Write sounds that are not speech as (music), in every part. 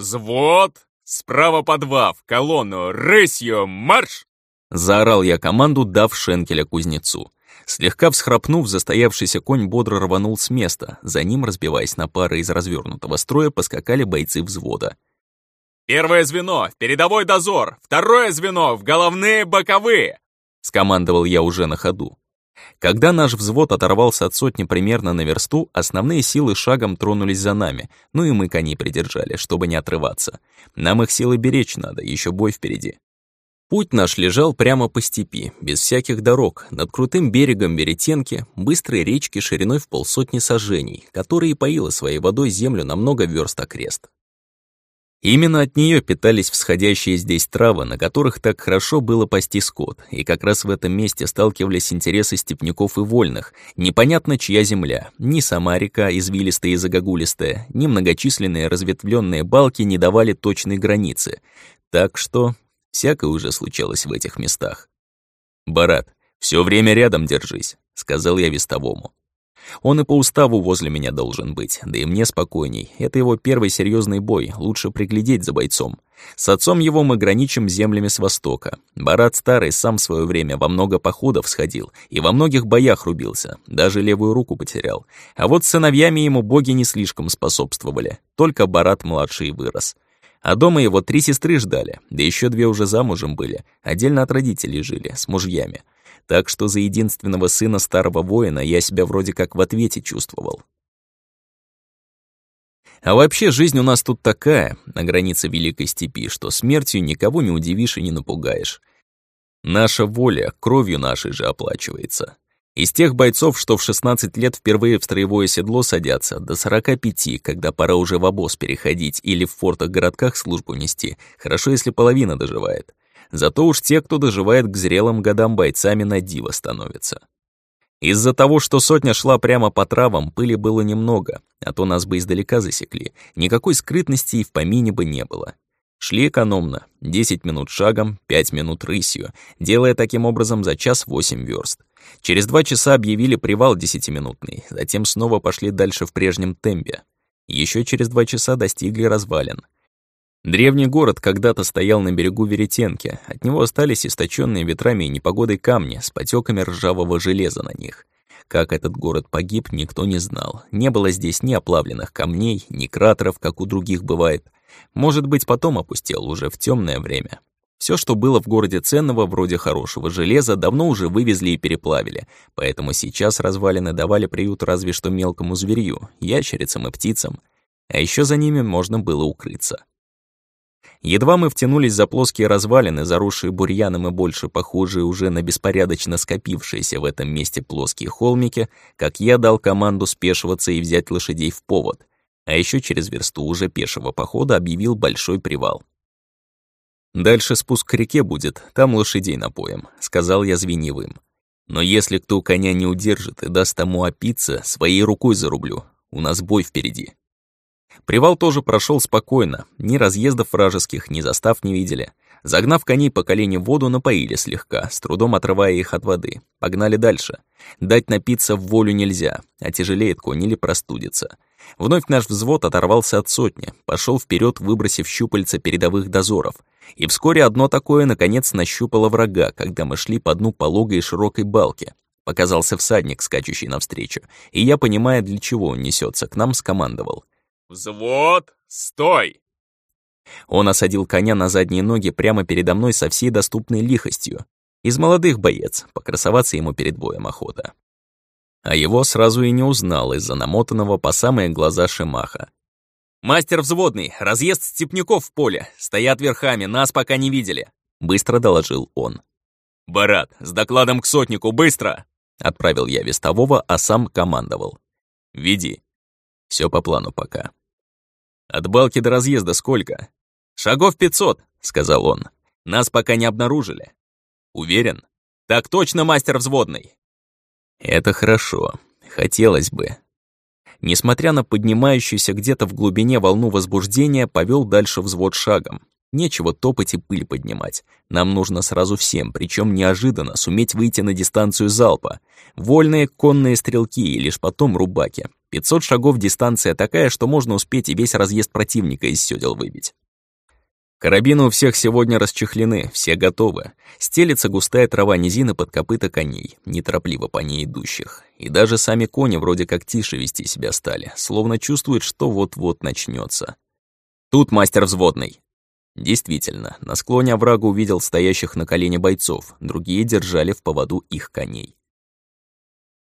«Взвод! Справа по два, в колонну, рысью, марш!» Заорал я команду, дав шенкеля кузнецу. Слегка всхрапнув, застоявшийся конь бодро рванул с места. За ним, разбиваясь на пары из развернутого строя, поскакали бойцы взвода. «Первое звено — в передовой дозор! Второе звено — в головные боковые!» — скомандовал я уже на ходу. Когда наш взвод оторвался от сотни примерно на версту, основные силы шагом тронулись за нами, ну и мы коней придержали, чтобы не отрываться. Нам их силы беречь надо, еще бой впереди. Путь наш лежал прямо по степи, без всяких дорог, над крутым берегом Веретенки, быстрой речки шириной в полсотни сажений, которая и поила своей водой землю на много верст окрест. Именно от нее питались всходящие здесь травы, на которых так хорошо было пасти скот, и как раз в этом месте сталкивались интересы степняков и вольных. Непонятно, чья земля. Ни сама река, извилистая и загогулистая, ни многочисленные разветвленные балки не давали точной границы. Так что всякое уже случалось в этих местах. «Барат, все время рядом держись», — сказал я вестовому. Он и по уставу возле меня должен быть, да и мне спокойней. Это его первый серьезный бой, лучше приглядеть за бойцом. С отцом его мы граничим землями с востока. Барат старый сам в свое время во много походов сходил и во многих боях рубился, даже левую руку потерял. А вот сыновьями ему боги не слишком способствовали, только Барат младший вырос. А дома его три сестры ждали, да еще две уже замужем были, отдельно от родителей жили, с мужьями так что за единственного сына старого воина я себя вроде как в ответе чувствовал. А вообще жизнь у нас тут такая, на границе Великой Степи, что смертью никого не удивишь и не напугаешь. Наша воля кровью нашей же оплачивается. Из тех бойцов, что в 16 лет впервые в строевое седло садятся, до 45, когда пора уже в обоз переходить или в фортах-городках службу нести, хорошо, если половина доживает. Зато уж те, кто доживает к зрелым годам бойцами, на диво становятся. Из-за того, что сотня шла прямо по травам, пыли было немного, а то нас бы издалека засекли. Никакой скрытности и в помине бы не было. Шли экономно, 10 минут шагом, 5 минут рысью, делая таким образом за час 8 верст. Через два часа объявили привал десятиминутный, затем снова пошли дальше в прежнем темпе. Еще через два часа достигли развалин. Древний город когда-то стоял на берегу Веретенки, от него остались источенные ветрами и непогодой камни с потеками ржавого железа на них. Как этот город погиб, никто не знал. Не было здесь ни оплавленных камней, ни кратеров, как у других бывает. Может быть, потом опустел уже в темное время. Все, что было в городе ценного, вроде хорошего железа, давно уже вывезли и переплавили, поэтому сейчас развалины давали приют разве что мелкому зверью, ящерицам и птицам. А еще за ними можно было укрыться. Едва мы втянулись за плоские развалины, заросшие бурьяном и больше похожие уже на беспорядочно скопившиеся в этом месте плоские холмики, как я дал команду спешиваться и взять лошадей в повод. А еще через версту уже пешего похода объявил большой привал. «Дальше спуск к реке будет, там лошадей напоем», — сказал я звенивым. «Но если кто коня не удержит и даст тому опиться, своей рукой зарублю. У нас бой впереди». Привал тоже прошел спокойно, ни разъездов вражеских, ни застав не видели. Загнав коней по колени в воду, напоили слегка, с трудом отрывая их от воды. Погнали дальше. Дать напиться в волю нельзя, а тяжелеет конь или простудится. Вновь наш взвод оторвался от сотни, пошел вперед, выбросив щупальца передовых дозоров. И вскоре одно такое, наконец, нащупало врага, когда мы шли по дну пологой широкой балки. Показался всадник, скачущий навстречу, и я, понимая, для чего он несется, к нам скомандовал. «Взвод, стой!» Он осадил коня на задние ноги прямо передо мной со всей доступной лихостью. Из молодых боец, покрасоваться ему перед боем охота. А его сразу и не узнал из-за намотанного по самые глаза шимаха. «Мастер взводный, разъезд степняков в поле, стоят верхами, нас пока не видели», — быстро доложил он. «Барат, с докладом к сотнику, быстро!» Отправил я вестового, а сам командовал. «Веди. Все по плану пока». «От балки до разъезда сколько?» «Шагов пятьсот», — сказал он. «Нас пока не обнаружили». «Уверен?» «Так точно, мастер взводный». «Это хорошо. Хотелось бы». Несмотря на поднимающуюся где-то в глубине волну возбуждения, повел дальше взвод шагом. Нечего топать и пыль поднимать. Нам нужно сразу всем, причем неожиданно, суметь выйти на дистанцию залпа. Вольные конные стрелки и лишь потом рубаки. 500 шагов дистанция такая, что можно успеть и весь разъезд противника из сёдел выбить. Карабины у всех сегодня расчехлены, все готовы. Стелится густая трава низины под копыта коней, неторопливо по ней идущих. И даже сами кони вроде как тише вести себя стали, словно чувствуют, что вот-вот начнется. Тут мастер взводный. Действительно, на склоне оврага увидел стоящих на колене бойцов, другие держали в поводу их коней.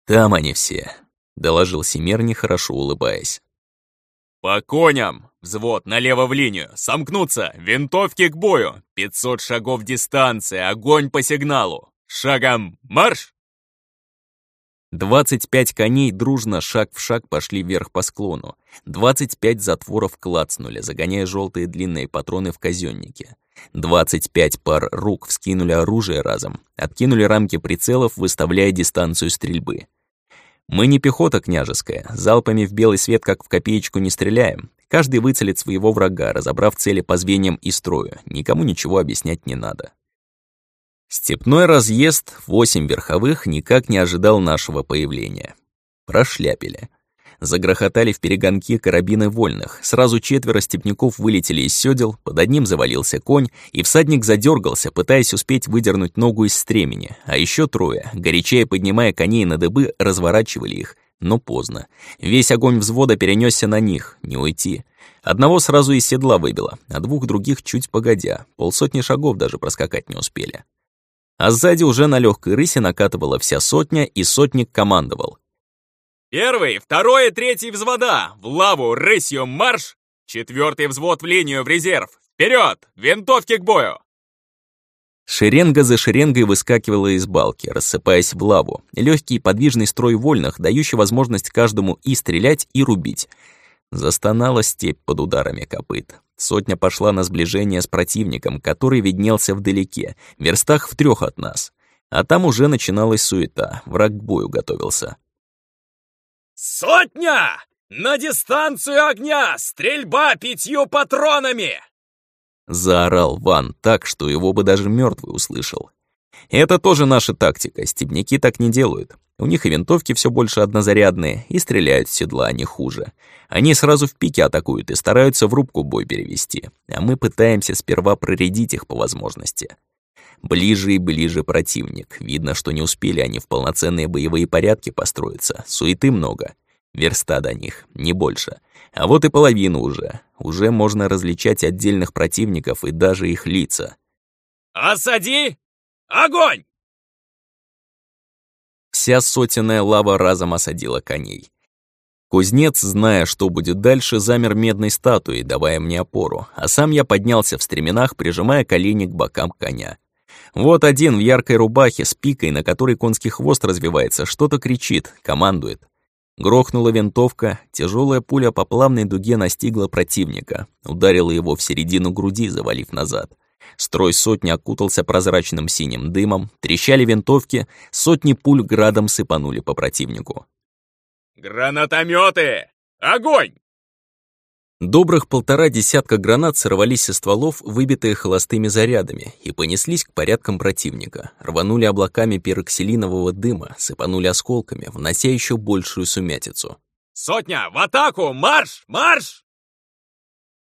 «Там они все», — доложил Семер, нехорошо улыбаясь. «По коням! Взвод налево в линию! Сомкнуться! Винтовки к бою! 500 шагов дистанции! Огонь по сигналу! Шагом марш!» 25 коней дружно шаг в шаг пошли вверх по склону. 25 затворов клацнули, загоняя желтые длинные патроны в казённике. 25 пар рук вскинули оружие разом, откинули рамки прицелов, выставляя дистанцию стрельбы. Мы не пехота княжеская, залпами в белый свет как в копеечку не стреляем. Каждый выцелит своего врага, разобрав цели по звеньям и строю. Никому ничего объяснять не надо. Степной разъезд, восемь верховых, никак не ожидал нашего появления. Прошляпили. Загрохотали в перегонки карабины вольных. Сразу четверо степняков вылетели из сёдел, под одним завалился конь, и всадник задергался, пытаясь успеть выдернуть ногу из стремени. А еще трое, горячая поднимая коней на дыбы, разворачивали их. Но поздно. Весь огонь взвода перенесся на них, не уйти. Одного сразу из седла выбило, а двух других чуть погодя. Полсотни шагов даже проскакать не успели. А сзади уже на легкой рысе накатывала вся сотня, и сотник командовал. Первый, второй и третий взвода! В лаву, рысью, марш! Четвертый взвод в линию, в резерв! Вперед! Винтовки к бою! Шеренга за шеренгой выскакивала из балки, рассыпаясь в лаву. Легкий подвижный строй вольных, дающий возможность каждому и стрелять, и рубить. Застонала степь под ударами копыт. Сотня пошла на сближение с противником, который виднелся вдалеке, в верстах в трех от нас. А там уже начиналась суета, враг к бою готовился. «Сотня! На дистанцию огня! Стрельба пятью патронами!» Заорал Ван так, что его бы даже мертвый услышал. Это тоже наша тактика, степняки так не делают. У них и винтовки все больше однозарядные, и стреляют с седла не хуже. Они сразу в пике атакуют и стараются в рубку бой перевести, а мы пытаемся сперва проредить их по возможности. Ближе и ближе противник. Видно, что не успели они в полноценные боевые порядки построиться. Суеты много. Верста до них, не больше. А вот и половину уже. Уже можно различать отдельных противников и даже их лица. «Осади! Огонь!» Вся сотенная лава разом осадила коней. Кузнец, зная, что будет дальше, замер медной статуей, давая мне опору, а сам я поднялся в стременах, прижимая колени к бокам коня. Вот один в яркой рубахе с пикой, на которой конский хвост развивается, что-то кричит, командует. Грохнула винтовка, тяжелая пуля по плавной дуге настигла противника, ударила его в середину груди, завалив назад. Строй сотни окутался прозрачным синим дымом, трещали винтовки, сотни пуль градом сыпанули по противнику. «Гранатометы! Огонь!» Добрых полтора десятка гранат сорвались со стволов, выбитые холостыми зарядами, и понеслись к порядкам противника. Рванули облаками пероксилинового дыма, сыпанули осколками, внося еще большую сумятицу. «Сотня, в атаку! Марш! Марш!»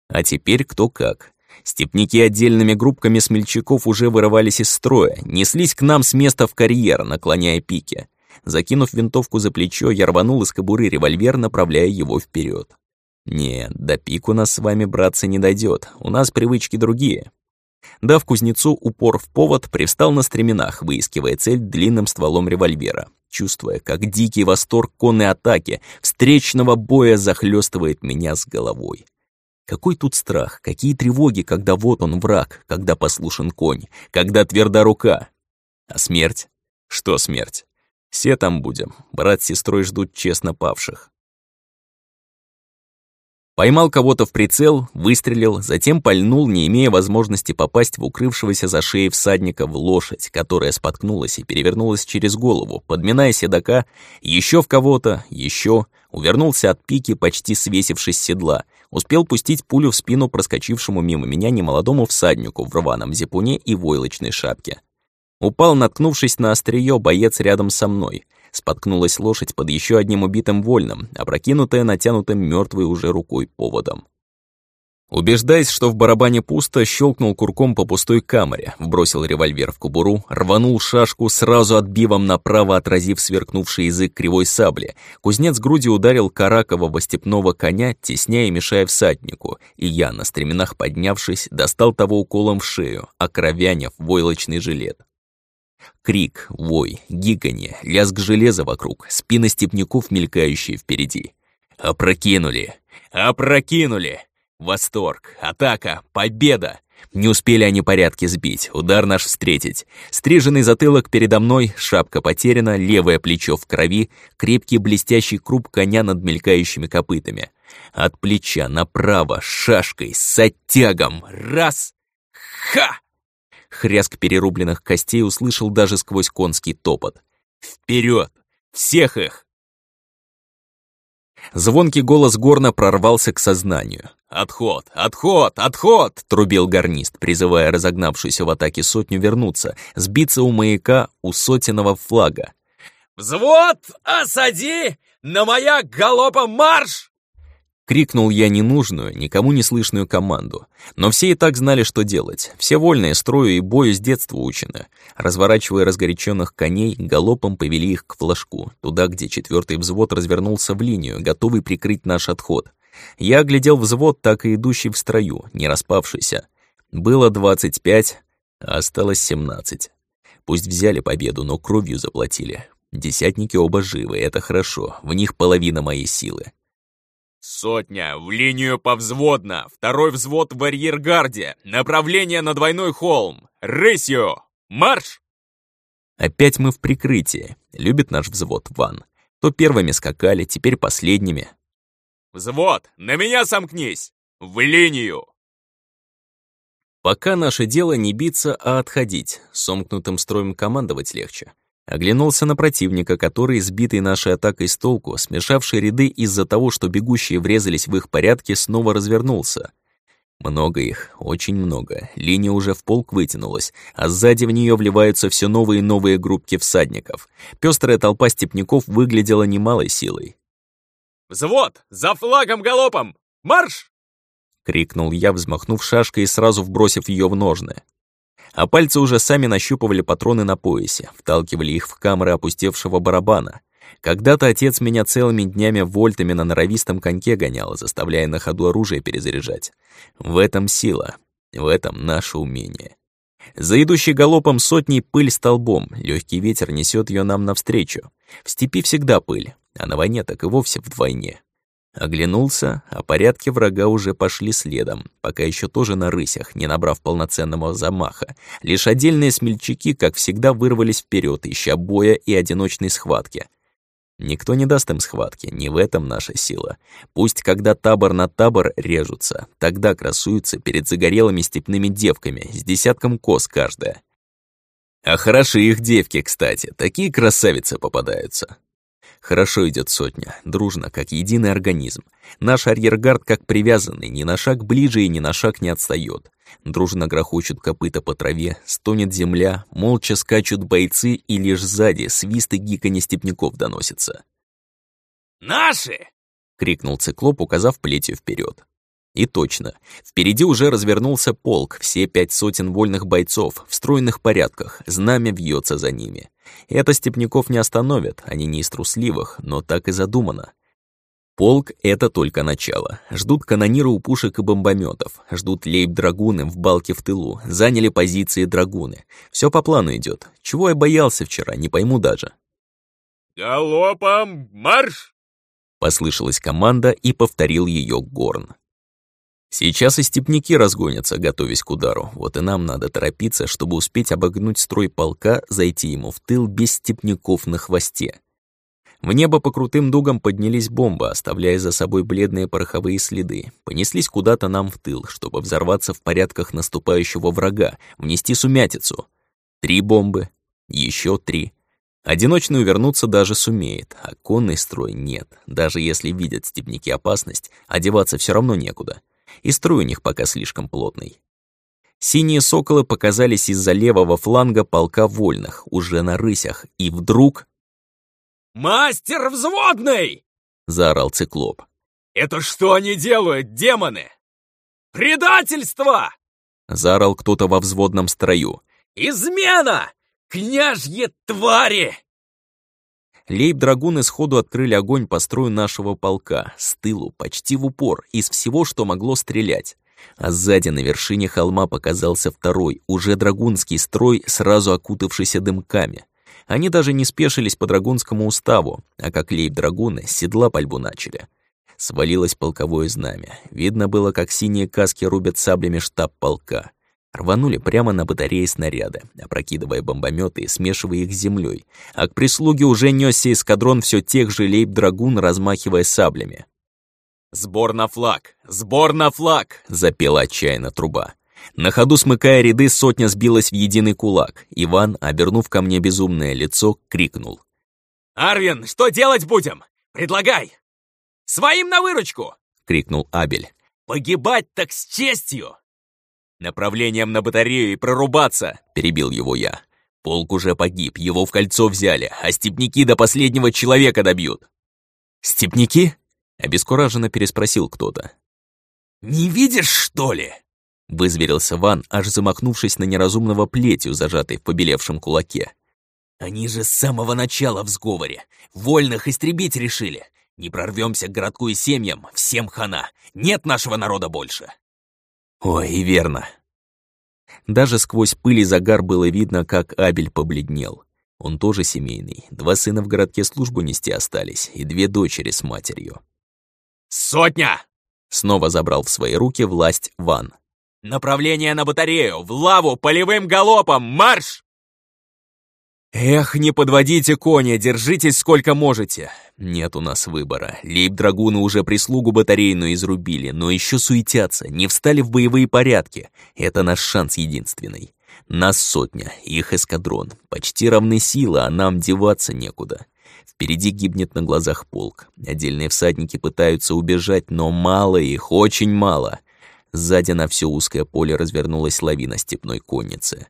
А теперь кто как. Степники отдельными группками смельчаков уже вырывались из строя, неслись к нам с места в карьер, наклоняя пики. Закинув винтовку за плечо, я рванул из кобуры револьвер, направляя его вперед. Нет, до пик у нас с вами, братцы, не дойдет. У нас привычки другие. Дав кузнецу упор в повод, привстал на стременах, выискивая цель длинным стволом револьвера, чувствуя, как дикий восторг конной атаки, встречного боя захлестывает меня с головой. Какой тут страх, какие тревоги, когда вот он враг, когда послушен конь, когда тверда рука. А смерть? Что смерть? Все там будем, брат с сестрой ждут честно павших. Поймал кого-то в прицел, выстрелил, затем пальнул, не имея возможности попасть в укрывшегося за шеей всадника в лошадь, которая споткнулась и перевернулась через голову, подминая седока, еще в кого-то, еще, увернулся от пики, почти свесившись с седла, успел пустить пулю в спину проскочившему мимо меня немолодому всаднику в рваном зипуне и войлочной шапке. Упал, наткнувшись на острие, боец рядом со мной. Споткнулась лошадь под еще одним убитым вольным, опрокинутая натянутым мертвой уже рукой поводом. Убеждаясь, что в барабане пусто, щелкнул курком по пустой камере, вбросил револьвер в кобуру, рванул шашку, сразу отбивом направо отразив сверкнувший язык кривой сабли. Кузнец грудью ударил каракового степного коня, тесняя и мешая всаднику, и я, на стременах поднявшись, достал того уколом в шею, окровяняв войлочный жилет. Крик, вой, гиканье, лязг железа вокруг, спины степняков, мелькающие впереди. «Опрокинули! Опрокинули!» Восторг, атака, победа! Не успели они порядки сбить, удар наш встретить. Стриженный затылок передо мной, шапка потеряна, левое плечо в крови, крепкий блестящий круп коня над мелькающими копытами. От плеча направо, шашкой, с оттягом. Раз! Ха! Хряск перерубленных костей услышал даже сквозь конский топот. Вперед! Всех их! Звонкий голос горна прорвался к сознанию. «Отход! Отход! Отход!» — трубил гарнист, призывая разогнавшуюся в атаке сотню вернуться, сбиться у маяка у сотенного флага. «Взвод, осади! На маяк галопом марш!» Крикнул я ненужную, никому не слышную команду. Но все и так знали, что делать. Все вольные строю и бою с детства учены. Разворачивая разгоряченных коней, галопом повели их к флажку, туда, где четвертый взвод развернулся в линию, готовый прикрыть наш отход. Я оглядел взвод, так и идущий в строю, не распавшийся. Было двадцать пять, а осталось семнадцать. Пусть взяли победу, но кровью заплатили. Десятники оба живы, это хорошо, в них половина моей силы. «Сотня, в линию повзводно! Второй взвод в арьергарде! Направление на двойной холм! Рысью! Марш!» Опять мы в прикрытии. Любит наш взвод Ван. То первыми скакали, теперь последними. «Взвод, на меня сомкнись! В линию!» Пока наше дело не биться, а отходить. Сомкнутым строем командовать легче. Оглянулся на противника, который, сбитый нашей атакой с толку, смешавший ряды из-за того, что бегущие врезались в их порядке, снова развернулся. Много их, очень много. Линия уже в полк вытянулась, а сзади в нее вливаются все новые и новые группки всадников. Пестрая толпа степняков выглядела немалой силой. «Взвод! За флагом галопом! Марш!» — крикнул я, взмахнув шашкой и сразу вбросив ее в ножны а пальцы уже сами нащупывали патроны на поясе, вталкивали их в камеры опустевшего барабана. Когда-то отец меня целыми днями вольтами на норовистом коньке гонял, заставляя на ходу оружие перезаряжать. В этом сила, в этом наше умение. За идущей галопом сотней пыль столбом, легкий ветер несет ее нам навстречу. В степи всегда пыль, а на войне так и вовсе вдвойне. Оглянулся, а порядки врага уже пошли следом, пока еще тоже на рысях, не набрав полноценного замаха. Лишь отдельные смельчаки, как всегда, вырвались вперед, ища боя и одиночной схватки. Никто не даст им схватки, не в этом наша сила. Пусть, когда табор на табор режутся, тогда красуются перед загорелыми степными девками, с десятком коз каждая. А хороши их девки, кстати, такие красавицы попадаются. Хорошо идет сотня, дружно, как единый организм. Наш арьергард как привязанный, ни на шаг ближе и ни на шаг не отстает. Дружно грохочут копыта по траве, стонет земля, молча скачут бойцы, и лишь сзади свист и гиканье степняков доносится. «Наши!» — крикнул циклоп, указав плетью вперед. И точно, впереди уже развернулся полк, все пять сотен вольных бойцов, в стройных порядках, знамя вьется за ними. Это степняков не остановит, они не из трусливых, но так и задумано. Полк — это только начало. Ждут канониры у пушек и бомбометов, ждут лейб-драгуны в балке в тылу, заняли позиции драгуны. Все по плану идет. Чего я боялся вчера, не пойму даже. «Галопом марш!» Послышалась команда и повторил ее Горн. Сейчас и степняки разгонятся, готовясь к удару. Вот и нам надо торопиться, чтобы успеть обогнуть строй полка, зайти ему в тыл без степняков на хвосте. В небо по крутым дугам поднялись бомбы, оставляя за собой бледные пороховые следы. Понеслись куда-то нам в тыл, чтобы взорваться в порядках наступающего врага, внести сумятицу. Три бомбы, еще три. Одиночный увернуться даже сумеет, а конный строй нет. Даже если видят степняки опасность, одеваться все равно некуда и строй у них пока слишком плотный. Синие соколы показались из-за левого фланга полка вольных, уже на рысях, и вдруг... «Мастер взводный!» — заорал циклоп. «Это что они делают, демоны? Предательство!» — заорал кто-то во взводном строю. «Измена! Княжьи твари!» Лейб-драгуны сходу открыли огонь по строю нашего полка, с тылу, почти в упор, из всего, что могло стрелять. А сзади на вершине холма показался второй, уже драгунский строй, сразу окутавшийся дымками. Они даже не спешились по драгунскому уставу, а как лейб-драгуны седла пальбу начали. Свалилось полковое знамя. Видно было, как синие каски рубят саблями штаб полка. Рванули прямо на батареи снаряды, опрокидывая бомбометы и смешивая их с землей. А к прислуге уже несся эскадрон все тех же лейб-драгун, размахивая саблями. «Сбор на флаг! Сбор на флаг!» — запела отчаянно труба. На ходу смыкая ряды, сотня сбилась в единый кулак. Иван, обернув ко мне безумное лицо, крикнул. «Арвин, что делать будем? Предлагай!» «Своим на выручку!» — крикнул Абель. «Погибать так с честью!» «Направлением на батарею и прорубаться!» — перебил его я. «Полк уже погиб, его в кольцо взяли, а степняки до последнего человека добьют!» «Степняки?» — обескураженно переспросил кто-то. «Не видишь, что ли?» Вызверился Ван, аж замахнувшись на неразумного плетью, зажатой в побелевшем кулаке. «Они же с самого начала в сговоре. Вольных истребить решили. Не прорвемся к городку и семьям, всем хана. Нет нашего народа больше». Ой, и верно. Даже сквозь пыль и загар было видно, как Абель побледнел. Он тоже семейный. Два сына в городке службу нести остались, и две дочери с матерью. «Сотня!» Снова забрал в свои руки власть Ван. Направление на батарею! В лаву полевым галопом! Марш!» «Эх, не подводите коня, держитесь сколько можете!» Нет у нас выбора. Лейб-драгуны уже прислугу батарейную изрубили, но еще суетятся, не встали в боевые порядки. Это наш шанс единственный. Нас сотня, их эскадрон. Почти равны силы, а нам деваться некуда. Впереди гибнет на глазах полк. Отдельные всадники пытаются убежать, но мало их, очень мало. Сзади на все узкое поле развернулась лавина степной конницы.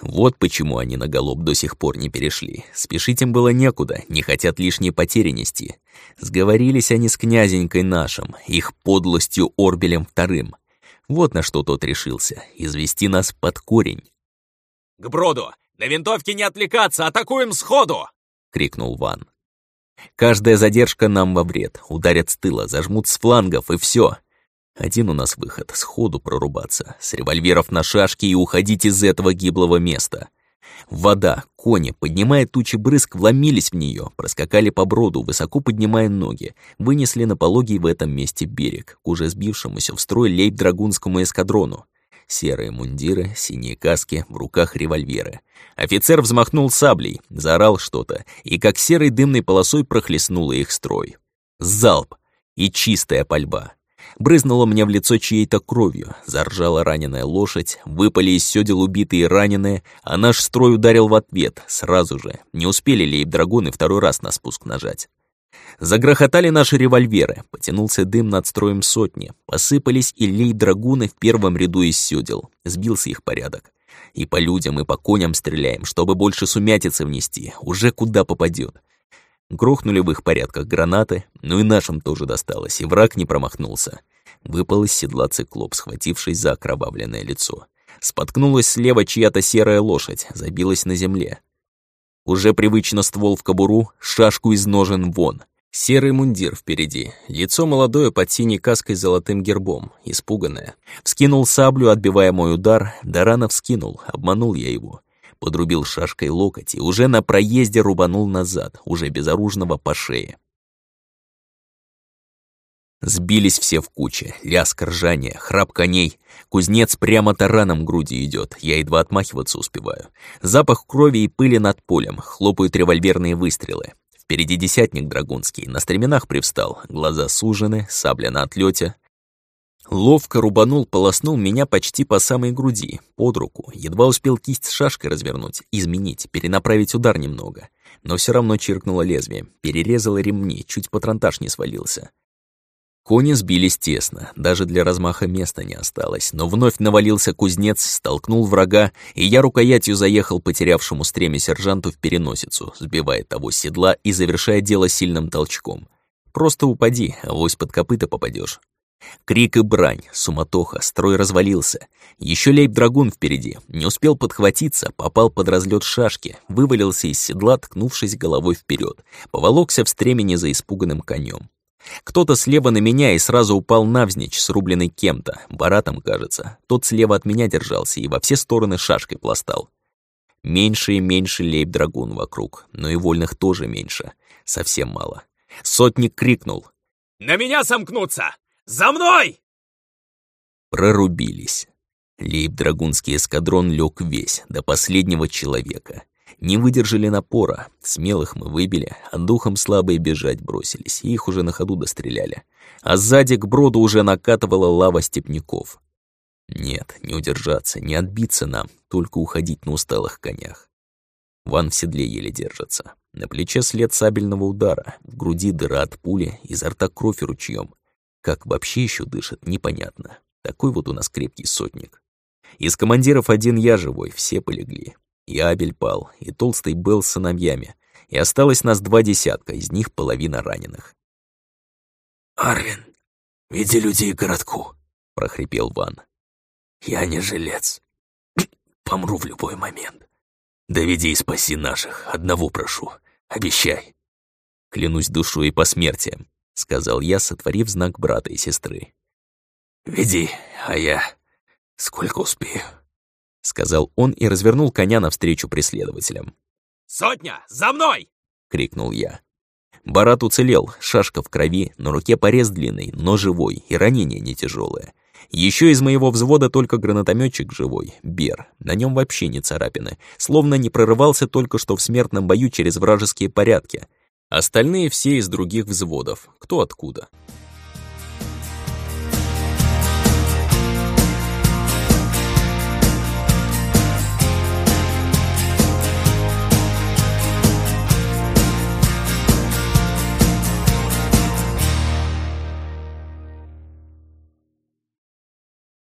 Вот почему они на галоп до сих пор не перешли. Спешить им было некуда, не хотят лишние потери нести. Сговорились они с князенькой нашим, их подлостью Орбелем вторым. Вот на что тот решился — извести нас под корень. «К броду! На винтовке не отвлекаться! Атакуем сходу!» — крикнул Ван. «Каждая задержка нам во вред. Ударят с тыла, зажмут с флангов, и все. Один у нас выход — сходу прорубаться, с револьверов на шашки и уходить из этого гиблого места. Вода, кони, поднимая тучи брызг, вломились в нее, проскакали по броду, высоко поднимая ноги, вынесли на пологий в этом месте берег, к уже сбившемуся в строй лейб-драгунскому эскадрону. Серые мундиры, синие каски, в руках револьверы. Офицер взмахнул саблей, заорал что-то, и как серой дымной полосой прохлестнула их строй. Залп и чистая пальба. Брызнуло мне в лицо чьей-то кровью, заржала раненая лошадь, выпали из сёдел убитые раненые, а наш строй ударил в ответ, сразу же. Не успели лейб-драгуны второй раз на спуск нажать. Загрохотали наши револьверы, потянулся дым над строем сотни, посыпались и лейб-драгуны в первом ряду из сёдел, сбился их порядок. И по людям, и по коням стреляем, чтобы больше сумятицы внести, уже куда попадет. Грохнули в их порядках гранаты, но и нашим тоже досталось, и враг не промахнулся. Выпал из седла циклоп, схватившись за окровавленное лицо. Споткнулась слева чья-то серая лошадь, забилась на земле. Уже привычно ствол в кобуру, шашку из ножен вон. Серый мундир впереди, лицо молодое под синей каской с золотым гербом, испуганное. Вскинул саблю, отбивая мой удар, да рано вскинул, обманул я его подрубил шашкой локоть и уже на проезде рубанул назад, уже безоружного по шее. Сбились все в куче, лязг ржания, храп коней. Кузнец прямо тараном груди идет, я едва отмахиваться успеваю. Запах крови и пыли над полем, хлопают револьверные выстрелы. Впереди десятник драгунский, на стременах привстал, глаза сужены, сабля на отлете. Ловко рубанул, полоснул меня почти по самой груди, под руку. Едва успел кисть с шашкой развернуть, изменить, перенаправить удар немного. Но все равно чиркнуло лезвие, перерезало ремни, чуть патронтаж не свалился. Кони сбились тесно, даже для размаха места не осталось, но вновь навалился кузнец, столкнул врага, и я рукоятью заехал потерявшему стремя сержанту в переносицу, сбивая того с седла и завершая дело сильным толчком. Просто упади, авось под копыта попадешь. Крик и брань, суматоха, строй развалился. Еще лейб-драгун впереди, не успел подхватиться, попал под разлет шашки, вывалился из седла, ткнувшись головой вперед, поволокся в стремени за испуганным конем. Кто-то слева на меня и сразу упал навзничь, срубленный кем-то, баратом, кажется. Тот слева от меня держался и во все стороны шашкой пластал. Меньше и меньше лейб-драгун вокруг, но и вольных тоже меньше. Совсем мало. Сотник крикнул. «На меня сомкнуться! За мной!» Прорубились. Лейб-драгунский эскадрон лег весь, до последнего человека. Не выдержали напора, смелых мы выбили, а духом слабые бежать бросились, их уже на ходу достреляли. А сзади к броду уже накатывала лава степняков. Нет, не удержаться, не отбиться нам, только уходить на усталых конях. Ван в седле еле держится. На плече след сабельного удара, в груди дыра от пули, изо рта кровь ручьем. Как вообще еще дышит, непонятно. Такой вот у нас крепкий сотник. Из командиров один я живой, все полегли. И Абель пал, и толстый был с сыновьями, и осталось нас два десятка, из них половина раненых. «Арвин, веди людей к городку», — прохрипел Ван. «Я не жилец. (clears throat) Помру в любой момент. Доведи и спаси наших, одного прошу. Обещай». «Клянусь душой и посмертием», — сказал я, сотворив знак брата и сестры. «Веди, а я сколько успею» сказал он и развернул коня навстречу преследователям. «Сотня, за мной!» — крикнул я. Барат уцелел, шашка в крови, на руке порез длинный, но живой, и ранение не тяжелое. Еще из моего взвода только гранатометчик живой, Бер. На нем вообще не царапины, словно не прорывался только что в смертном бою через вражеские порядки. Остальные все из других взводов, кто откуда.